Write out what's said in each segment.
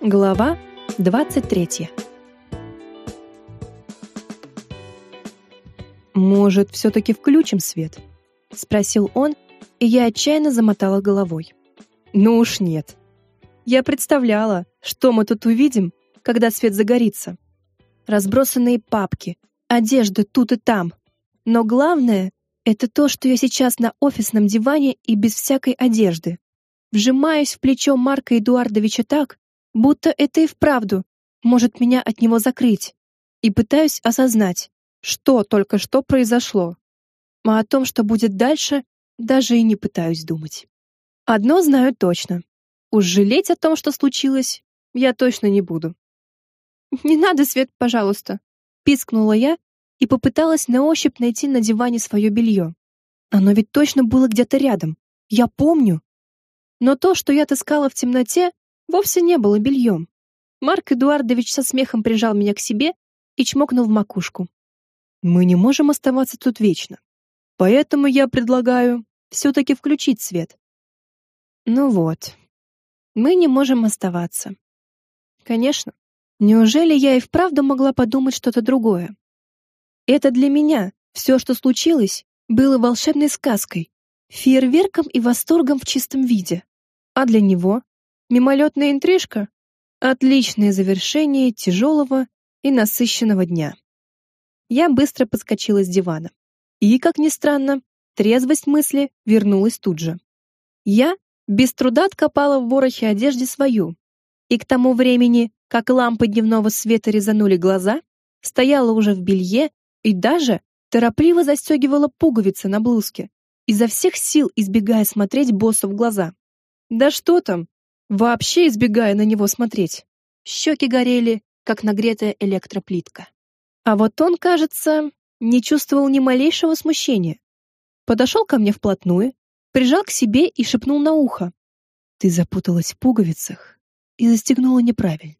Глава 23. Может, все таки включим свет? спросил он, и я отчаянно замотала головой. Ну уж нет. Я представляла, что мы тут увидим, когда свет загорится. Разбросанные папки, одежда тут и там. Но главное это то, что я сейчас на офисном диване и без всякой одежды. Вжимаюсь в плечо Марка Эдуардовича так, будто это и вправду может меня от него закрыть, и пытаюсь осознать, что только что произошло. А о том, что будет дальше, даже и не пытаюсь думать. Одно знаю точно. Уж жалеть о том, что случилось, я точно не буду. Не надо свет, пожалуйста, пискнула я и попыталась на ощупь найти на диване свое белье. Оно ведь точно было где-то рядом. Я помню. Но то, что я таскала в темноте, вовсе не было бельем. Марк Эдуардович со смехом прижал меня к себе и чмокнул в макушку. Мы не можем оставаться тут вечно. Поэтому я предлагаю все таки включить свет. Ну вот. Мы не можем оставаться. Конечно. Неужели я и вправду могла подумать что-то другое? Это для меня все, что случилось, было волшебной сказкой, фейерверком и восторгом в чистом виде. А для него Мимолетная интрижка — отличное завершение тяжелого и насыщенного дня. Я быстро подскочила с дивана. И, как ни странно, трезвость мысли вернулась тут же. Я без труда откопала в ворохе одежды свою. И к тому времени, как лампы дневного света резанули глаза, стояла уже в белье и даже торопливо застегивала пуговицы на блузке, изо всех сил избегая смотреть боссу в глаза. Да что там, вообще избегая на него смотреть. Щеки горели, как нагретая электроплитка. А вот он, кажется, не чувствовал ни малейшего смущения. Подошел ко мне вплотную, прижал к себе и шепнул на ухо: "Ты запуталась в пуговицах и застегнула неправильно".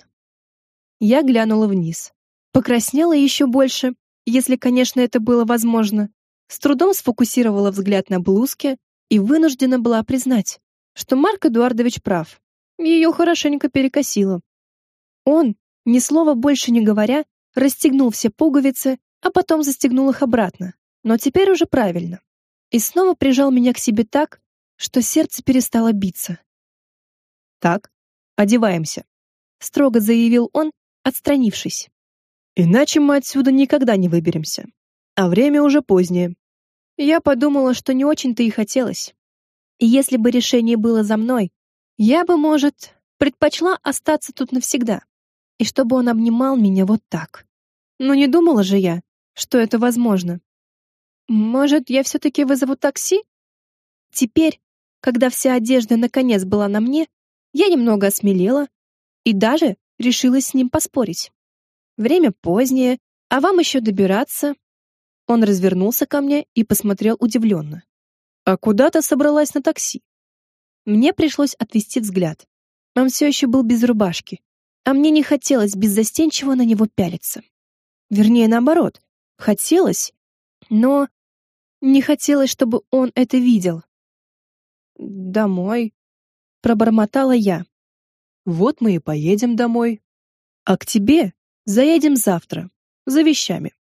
Я глянула вниз, покраснела еще больше, если, конечно, это было возможно. С трудом сфокусировала взгляд на блузке и вынуждена была признать, что Марк Эдуардович прав. Ее хорошенько перекосило. Он, ни слова больше не говоря, расстегнул все пуговицы, а потом застегнул их обратно, но теперь уже правильно. И снова прижал меня к себе так, что сердце перестало биться. Так, одеваемся, строго заявил он, отстранившись. Иначе мы отсюда никогда не выберемся. А время уже позднее. Я подумала, что не очень-то и хотелось. И если бы решение было за мной, я бы, может, предпочла остаться тут навсегда, и чтобы он обнимал меня вот так. Но не думала же я, что это возможно. Может, я все таки вызову такси? Теперь, когда вся одежда наконец была на мне, я немного осмелела и даже решилась с ним поспорить. Время позднее, а вам еще добираться. Он развернулся ко мне и посмотрел удивленно. А куда ты собралась на такси? Мне пришлось отвести взгляд. Он все еще был без рубашки, а мне не хотелось беззастенчиво на него пялиться. Вернее, наоборот, хотелось, но не хотелось, чтобы он это видел. Домой, пробормотала я. Вот мы и поедем домой. А к тебе заедем завтра за вещами.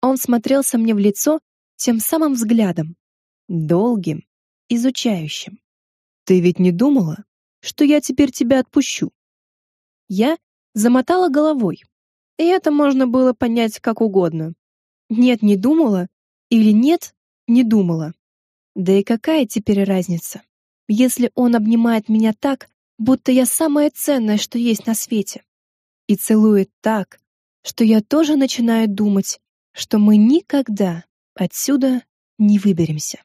Он смотрелся мне в лицо тем самым взглядом, долгим, изучающим. Ты ведь не думала, что я теперь тебя отпущу? Я замотала головой. И это можно было понять как угодно. Нет, не думала или нет, не думала. Да и какая теперь разница, если он обнимает меня так, будто я самое ценное, что есть на свете, и целует так, что я тоже начинаю думать, что мы никогда отсюда не выберемся.